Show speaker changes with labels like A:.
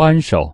A: 扳手。